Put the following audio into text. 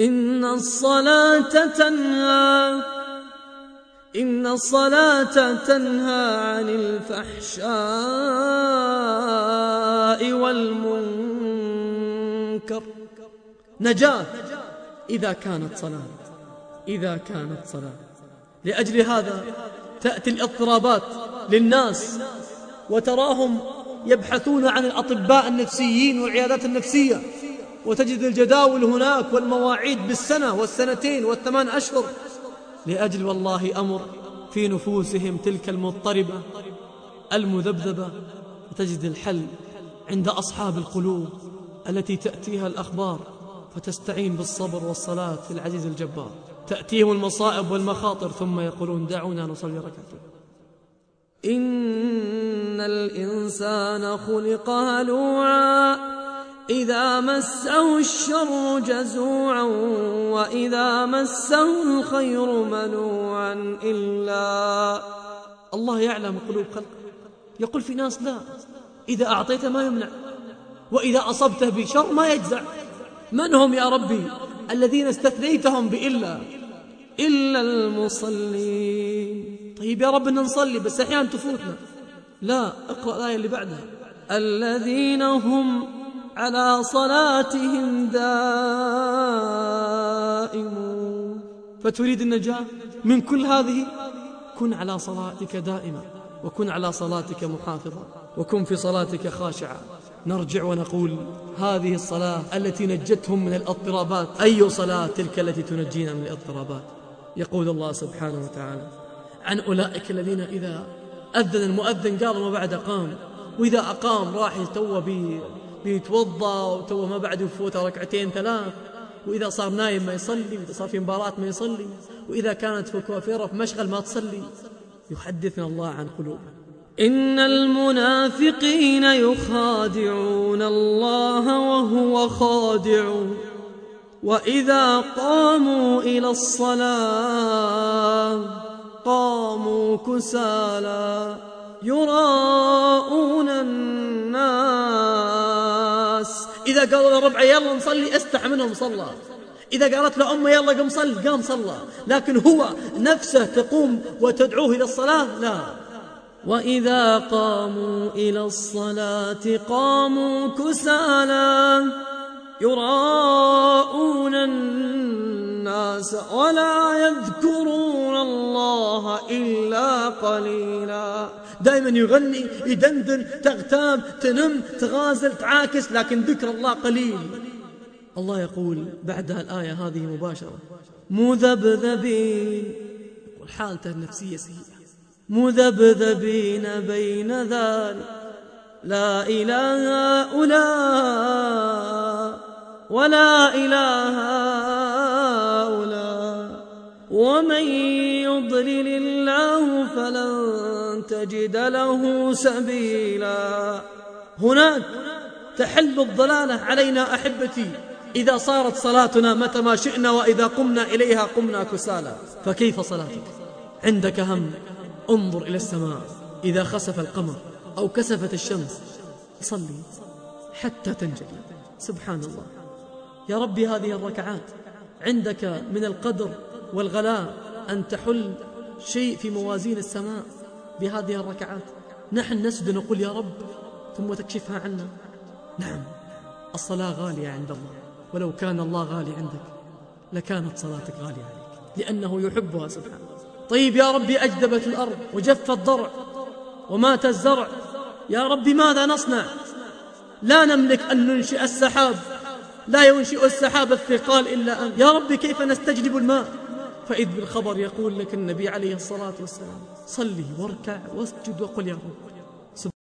إن الصلاة تنهى إن الصلاة تنهى عن الفحشاء والمنكر. نجاة إذا كانت صلاة إذا كانت صلاة. لأجل هذا تأتي الاضطرابات للناس وتراهم يبحثون عن الأطباء النفسيين والعيادات النفسية. وتجد الجداول هناك والمواعيد بالسنة والسنتين والثمان أشهر. لأجل والله أمر في نفوسهم تلك المضطربة المذبذبة. وتجد الحل عند أصحاب القلوب التي تأتيها الأخبار فتستعين بالصبر والصلاة العزيز الجبار. تأتيهم المصائب والمخاطر ثم يقولون دعونا نصلي ركعتين. إن الإنسان خلق هلوعا. إذا مسه الشر جزوعا وإذا مسه الخير منوعا إلا الله يعلم قلوب خلقه. يقول في ناس لا إذا أعطيت ما يمنع وإذا أصبته بشر ما يجزع. من هم يا ربي؟ الذين استثنيتهم بإلا إلا المصلين. طيب يا رب نصلي بس أحيانا تفوتنا. لا اقرأ الآية اللي بعدها. الذين هم على صلاتهم دائمون فتريد النجاة من كل هذه؟ كن على صلاتك دائما وكن على صلاتك محافظا وكن في صلاتك خاشعا. نرجع ونقول هذه الصلاة التي نجتهم من الاضطرابات. أي صلاة تلك التي تنجينا من الاضطرابات؟ يقول الله سبحانه وتعالى عن أولئك الذين إذا أذن المؤذن قال ما بعد قام وإذا أقام راح يتوى بيتوضا وتو ما بعد يفوت ركعتين ثلاث وإذا صار نايم ما يصلي وإذا صار في مباراة ما يصلي وإذا كانت في كوافيرة في مشغل ما تصلي. يحدثنا الله عن قلوبه إن المنافقين يخادعون الله وهو خادع. وإذا قاموا إلى الصلاة قاموا كسالى يراءون الناس. إذا قالوا لربع يلا نصلي أستح منهم صلى. إذا قالت له أمه يلا قم صل قام صلى. لكن هو نفسه تقوم وتدعوه إلى الصلاة؟ لا. وإذا قاموا إلى الصلاة قاموا كسالى. يراءون الناس ولا يذكرون الله إلا قليلا. دائما يغني يدندن تغتاب تنم تغازل تعاكس لكن ذكر الله قليل. الله يقول بعدها الآية هذه مباشرة مذبذبين يقول حالته النفسية سيئة. مذبذبين بين ذلك. لا إله هؤلاء ولا إله ومن يضلل الله فلن تجد له سبيلا. هناك تحل الضلالة علينا أحبتي. إذا صارت صلاتنا متى ما شئنا وإذا قمنا إليها قمنا كسالا. فكيف صلاتك؟ عندك هم. انظر إلى السماء. إذا خسف القمر أو كسفت الشمس صلي حتى تنجلي. سبحان الله. يا ربي هذه الركعات عندك من القدر والغلاء أن تحل شيء في موازين السماء بهذه الركعات. نحن نسجد نقول يا رب ثم تكشفها عنا. نعم الصلاة غالية عند الله ولو كان الله غالي عندك لكانت صلاتك غالية عليك لأنه يحبها سبحانه. طيب يا ربي أجدبت الأرض وجف الضرع ومات الزرع. يا رب ماذا نصنع؟ لا نملك أن ننشئ السحاب لا ينشئ السحاب الثقال إلا أنت. يا رب كيف نستجلب الماء؟ فإذ بالخبر يقول لك النبي عليه الصلاة والسلام صلي واركع واسجد وقل يا رب.